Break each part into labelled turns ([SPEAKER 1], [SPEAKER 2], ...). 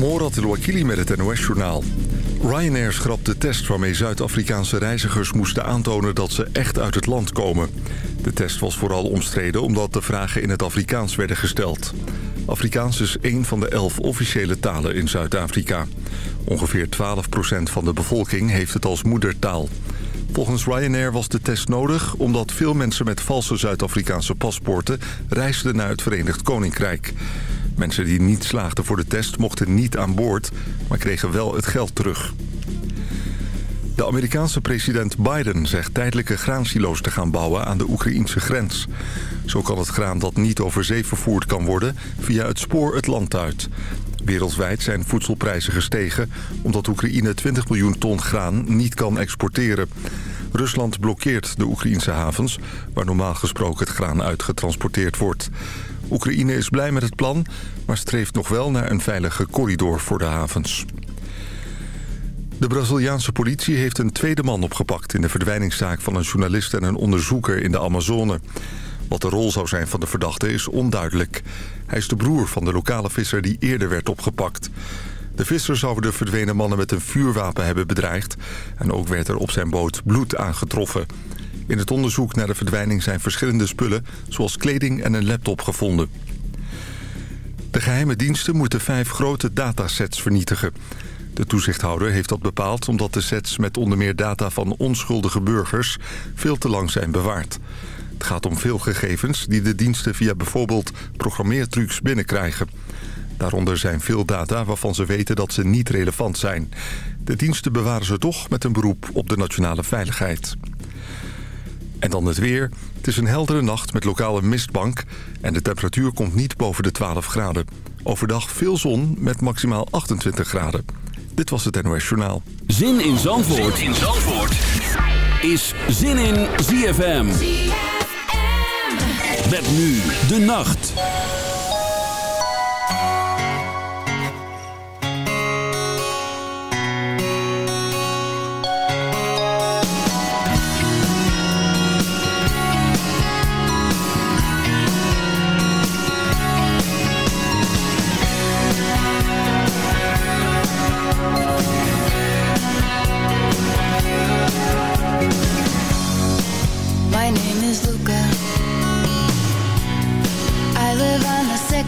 [SPEAKER 1] Morat Wakili met het NOS-journaal. Ryanair schrapt de test waarmee Zuid-Afrikaanse reizigers moesten aantonen dat ze echt uit het land komen. De test was vooral omstreden omdat de vragen in het Afrikaans werden gesteld. Afrikaans is één van de elf officiële talen in Zuid-Afrika. Ongeveer 12% van de bevolking heeft het als moedertaal. Volgens Ryanair was de test nodig omdat veel mensen met valse Zuid-Afrikaanse paspoorten reisden naar het Verenigd Koninkrijk. Mensen die niet slaagden voor de test mochten niet aan boord, maar kregen wel het geld terug. De Amerikaanse president Biden zegt tijdelijke graansilo's te gaan bouwen aan de Oekraïnse grens. Zo kan het graan dat niet over zee vervoerd kan worden via het spoor het land uit. Wereldwijd zijn voedselprijzen gestegen omdat Oekraïne 20 miljoen ton graan niet kan exporteren. Rusland blokkeert de Oekraïnse havens waar normaal gesproken het graan uitgetransporteerd wordt. Oekraïne is blij met het plan, maar streeft nog wel naar een veilige corridor voor de havens. De Braziliaanse politie heeft een tweede man opgepakt... in de verdwijningszaak van een journalist en een onderzoeker in de Amazone. Wat de rol zou zijn van de verdachte is onduidelijk. Hij is de broer van de lokale visser die eerder werd opgepakt. De visser zou de verdwenen mannen met een vuurwapen hebben bedreigd... en ook werd er op zijn boot bloed aangetroffen. In het onderzoek naar de verdwijning zijn verschillende spullen... zoals kleding en een laptop gevonden. De geheime diensten moeten vijf grote datasets vernietigen. De toezichthouder heeft dat bepaald omdat de sets met onder meer data van onschuldige burgers veel te lang zijn bewaard. Het gaat om veel gegevens die de diensten via bijvoorbeeld programmeertrucs binnenkrijgen. Daaronder zijn veel data waarvan ze weten dat ze niet relevant zijn. De diensten bewaren ze toch met een beroep op de nationale veiligheid. En dan het weer. Het is een heldere nacht met lokale mistbank... en de temperatuur komt niet boven de 12 graden. Overdag veel zon met maximaal 28 graden. Dit was het NOS Journaal.
[SPEAKER 2] Zin in Zandvoort, zin in Zandvoort. is Zin in ZFM. ZFM. Met nu de nacht.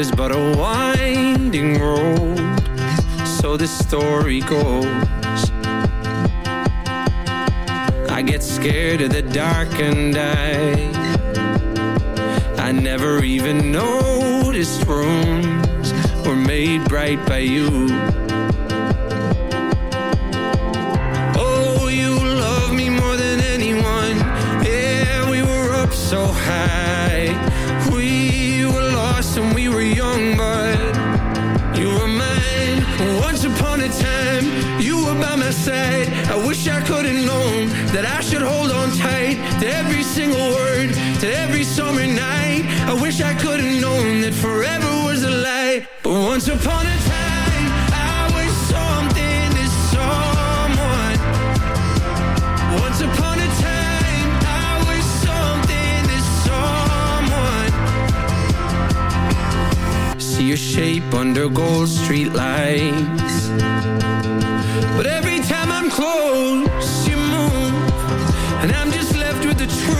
[SPEAKER 3] is but a winding road. So the story goes. I get scared of the dark and I I never even noticed rooms Were made bright by you. I could have known that forever was a lie. But once upon a time, I was something to someone. Once upon a time, I was something to someone. See your shape under gold street lights. But every time I'm close, you move, and I'm just left with the truth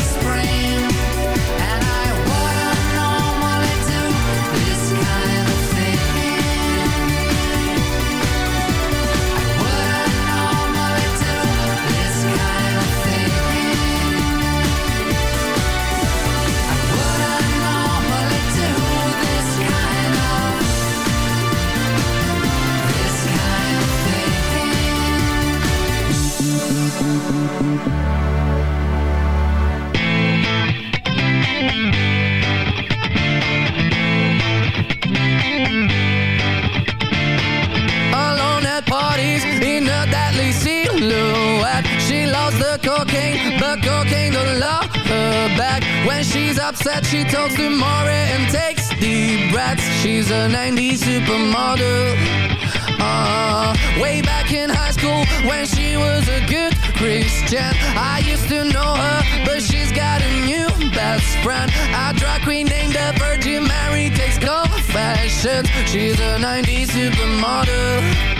[SPEAKER 4] spring. yells Demore
[SPEAKER 5] and
[SPEAKER 6] takes deep breaths. She's a 90s supermodel. Uh, Way back in high school when she was a good Christian. I used to know her, but she's got a new best friend. A drag queen named the Virgin Mary takes confessions. She's a 90s supermodel.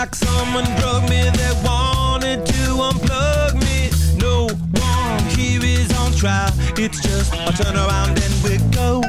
[SPEAKER 7] like
[SPEAKER 8] someone drugged me they wanted to unplug me. No one here is on trial. It's just a turnaround and we go.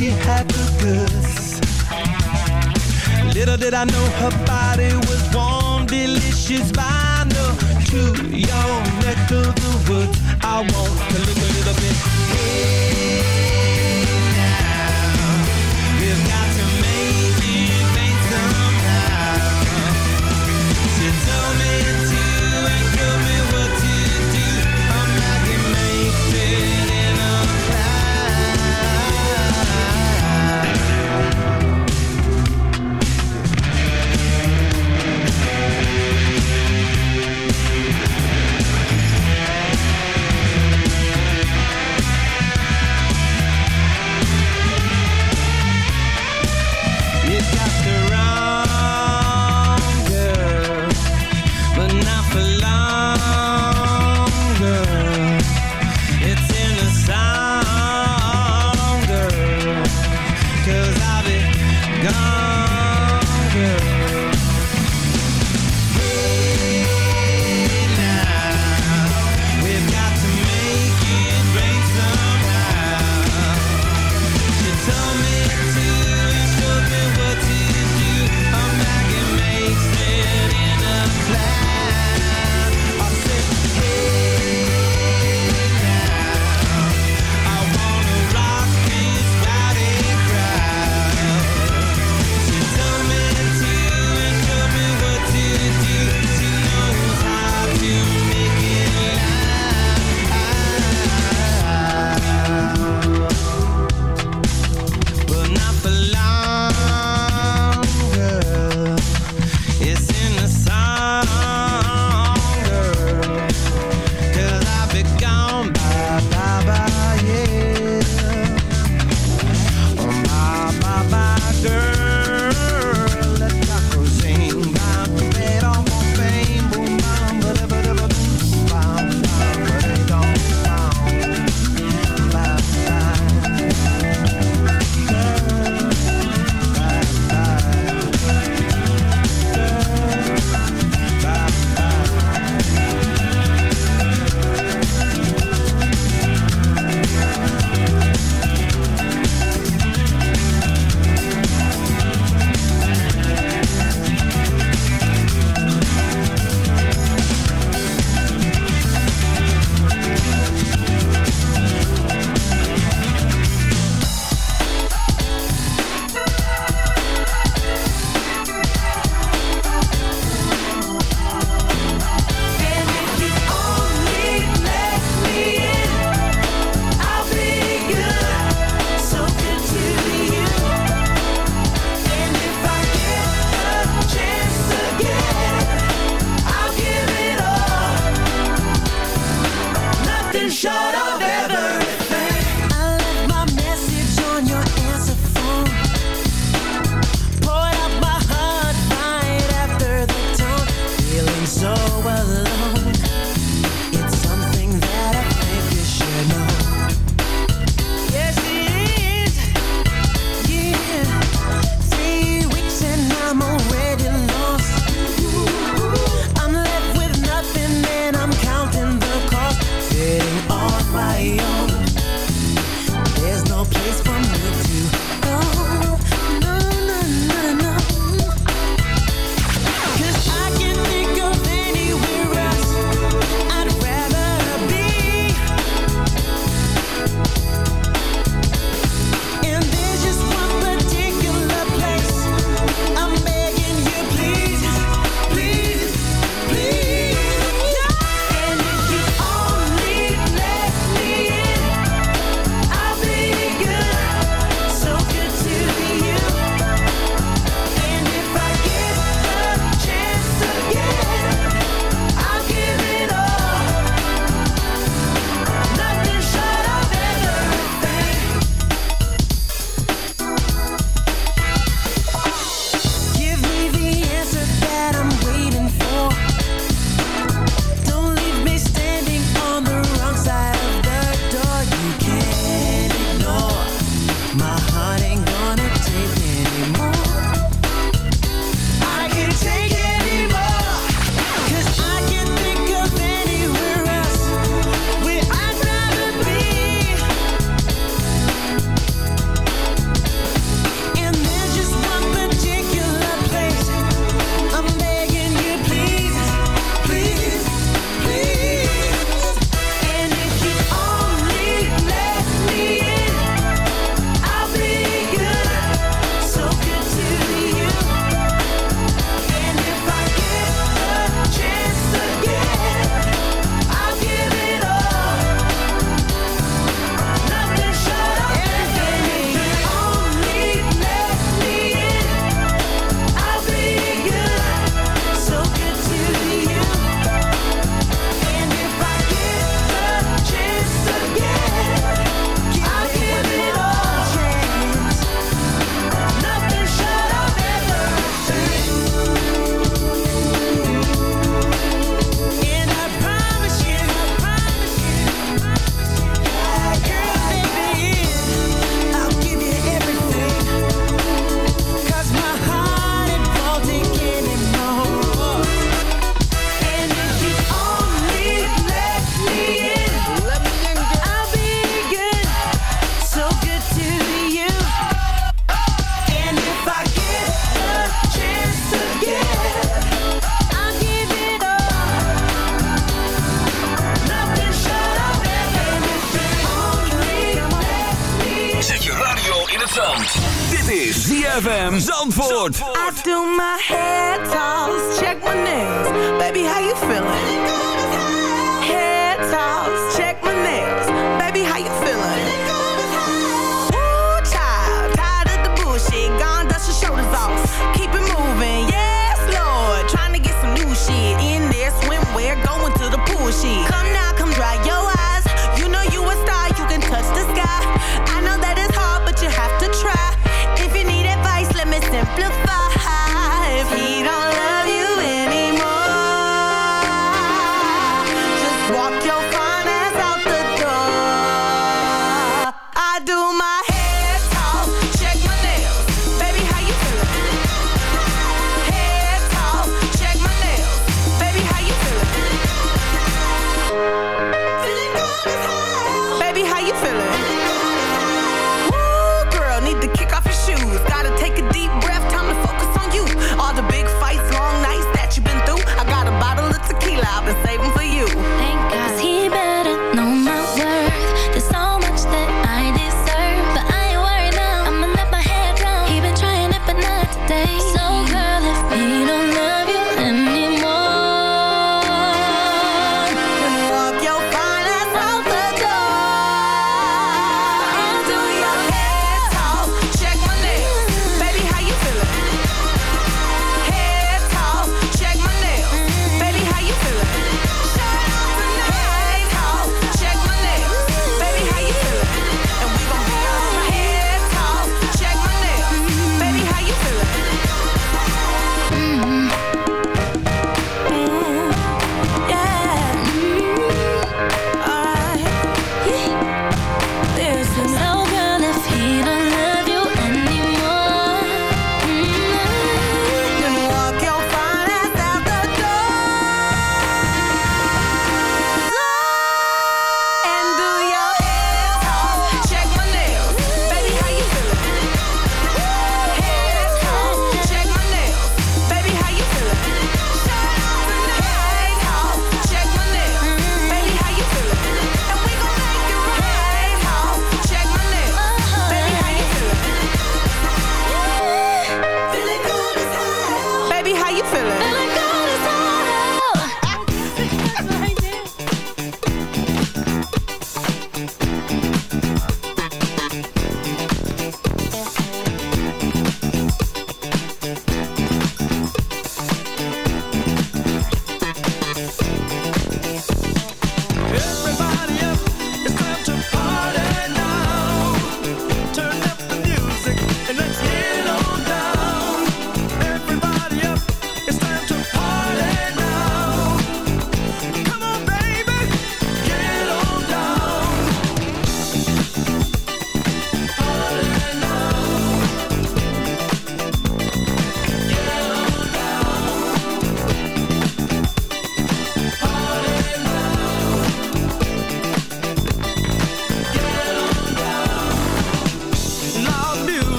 [SPEAKER 8] she had the goods. Little did I know her body was warm, delicious by no to your neck of the woods. I want to look a little bit. Hey now, we've got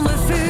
[SPEAKER 9] zonder vuur.